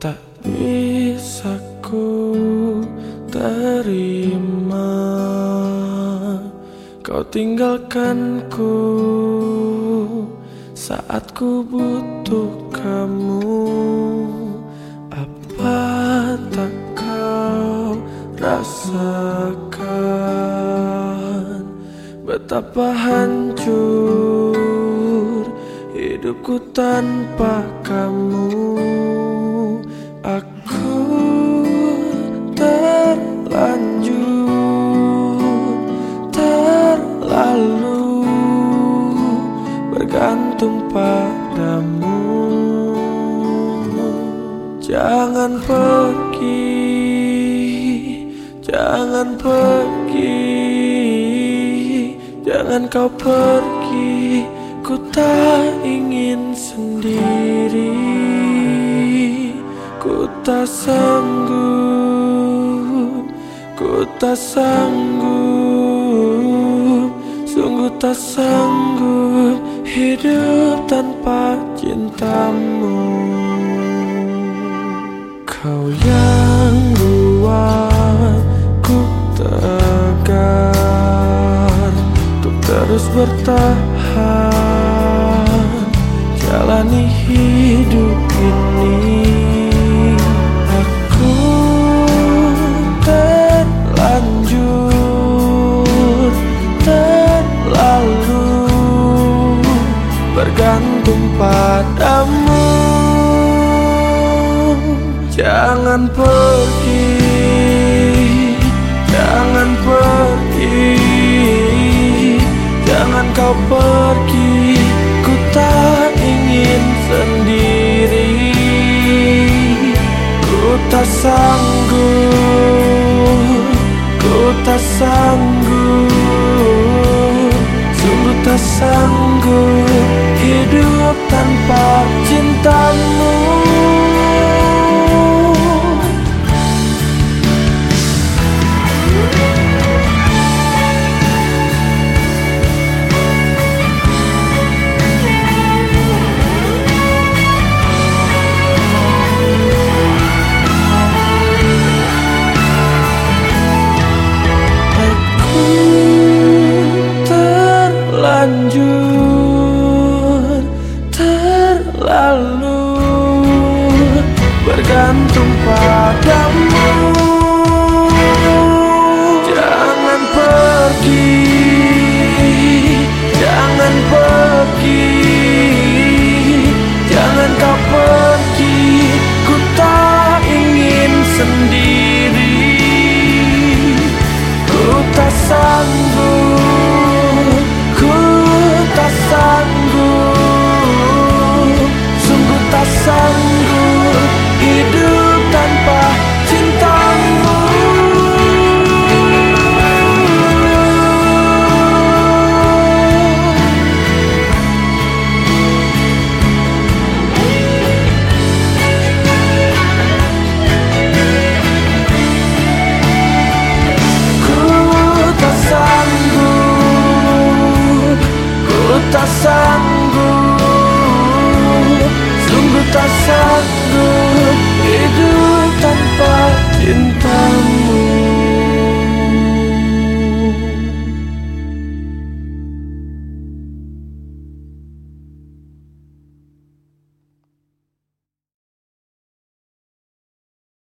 Tak bisa ku terima. Kau tinggalkanku Saat ku butuh kamu. Apa tak kau rasakan? Betapa hancur Hidupku tanpa kamu Aku terlanjur Terlalu Bergantung padamu. Jangan pergi Jangan pergi Jangan kau pergi. Ku tak ingin tak sanggup Ku tak sanggup Sungguh tak sanggup Hidup tanpa cintamu. Kau yang buat ku tegar Untuk terus bertahan Bergantung padamu. Jangan pergi Jangan pergi Jangan kau pergi. Ku tak ingin sendiri Ku tak sanggup Ku tak sanggup Sungguh tak sanggup Hidup tanpa cintamu terlalu bergantung padamu. Jangan pergi Jangan pergi. Jangan kau tak sanggup. Sungguh tak sanggup